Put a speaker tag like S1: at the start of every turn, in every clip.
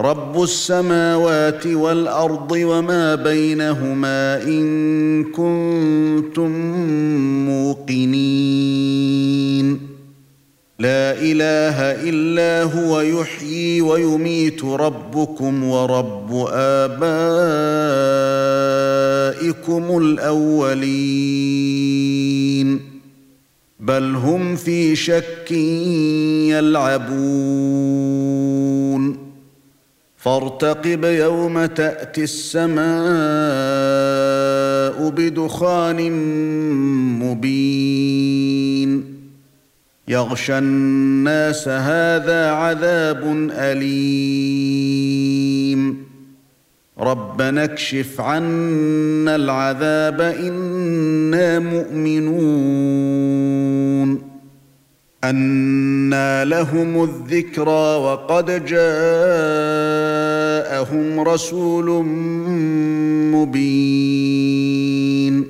S1: رب السماوات والارض وما بينهما ان كنتم موقنين لا اله الا هو يحيي ويميت ربكم ورب ابائكم الاولين بل هم في شك يلعبون فارتقب يوم تأتي السماء بدخان مبين. يغشى الناس هذا عذاب أليم. ربنا اكشف عنا العذاب إنا مؤمنون. أَنَّى لَهُمُ الذِّكْرَىٰ وَقَدْ جَاءَهُمْ رَسُولٌ مُّبِينٌ.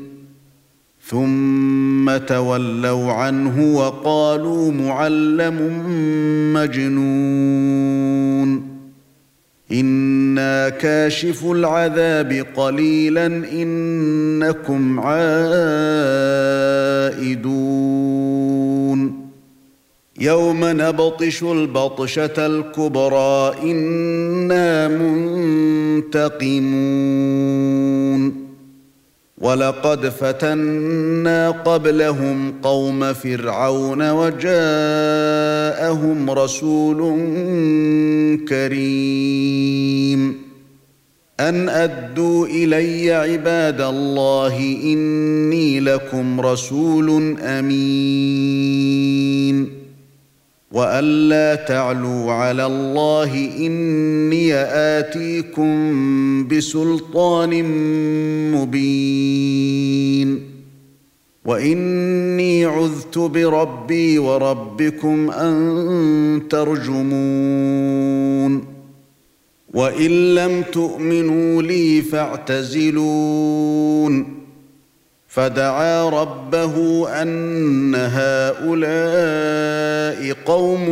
S1: ثُمَّ تَوَلَّوْا عَنْهُ وَقَالُوا مُعَلَّمٌ مَّجْنُونٌ. إِنَّا كَاشِفُو الْعَذَابِ قَلِيلًا إِنَّكُمْ عَائِدُونَ. يوم نبطش البطشة الكبرى إنا منتقمون. ولقد فتنا قبلهم قوم فرعون وجاءهم رسول كريم. أن أدوا إلي عباد الله إني لكم رسول أمين. والا تعلوا على الله اني اتيكم بسلطان مبين واني عذت بربي وربكم ان ترجمون وان لم تؤمنوا لي فاعتزلون فدعا ربه أن هؤلاء قوم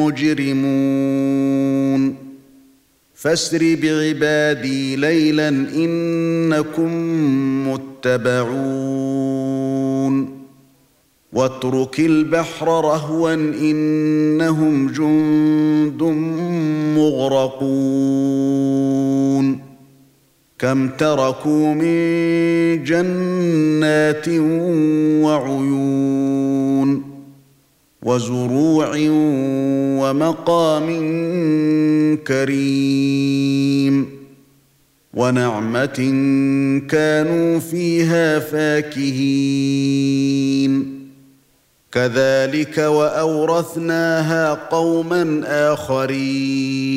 S1: مجرمون. فاسر بعبادي ليلا إنكم متبعون. واترك البحر رهوا إنهم جند مغرقون. كم تركوا من جنات وعيون وزروع ومقام كريم ونعمة كانوا فيها فاكهين. كذلك وأورثناها قوما آخرين.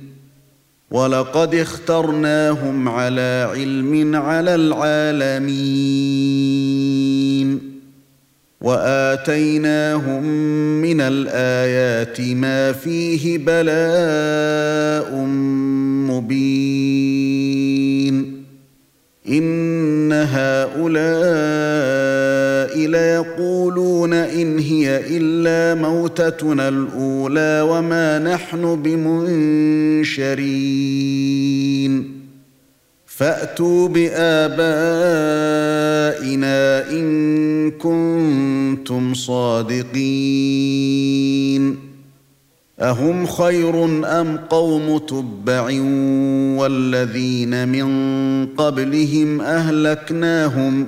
S1: ولقد اخترناهم على علم على العالمين. وآتيناهم من الآيات ما فيه بلاء مبين. إن هؤلاء ليقولون إن هي إلا موتتنا الأولى وما نحن بمنشرين. فأتوا بآبائنا إن كنتم صادقين. أهم خير أم قوم تبع والذين من قبلهم أهلكناهم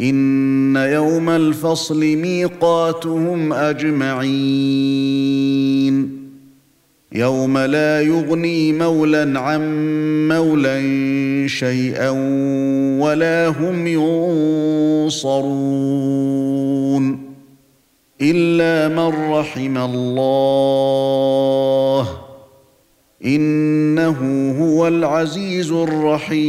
S1: إن يوم الفصل ميقاتهم أجمعين. يوم لا يغني مولى عن مولى شيئا ولا هم ينصرون إلا من رحم الله. إنه هو العزيز الرحيم.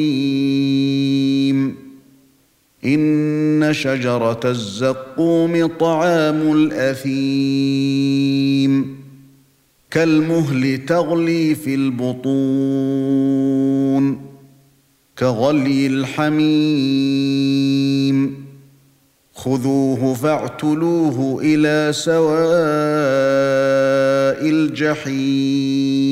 S1: إن شجرة الزقوم طعام الأثيم كالمهل تغلي في البطون كغلي الحميم خذوه فاعتلوه إلى سواء الجحيم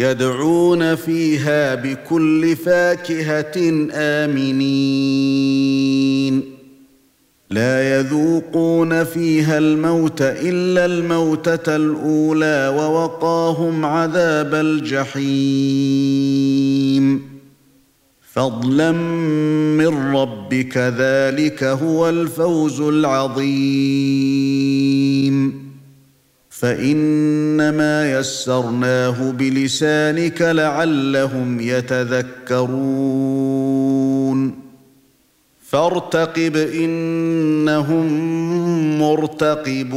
S1: يدعون فيها بكل فاكهة آمنين. لا يذوقون فيها الموت إلا الموتة الأولى ووقاهم عذاب الجحيم. فضلا من ربك ذلك هو الفوز العظيم. فإنما يسرناه بلسانك لعلهم يتذكرون. فارتقب إنهم مرتقبون.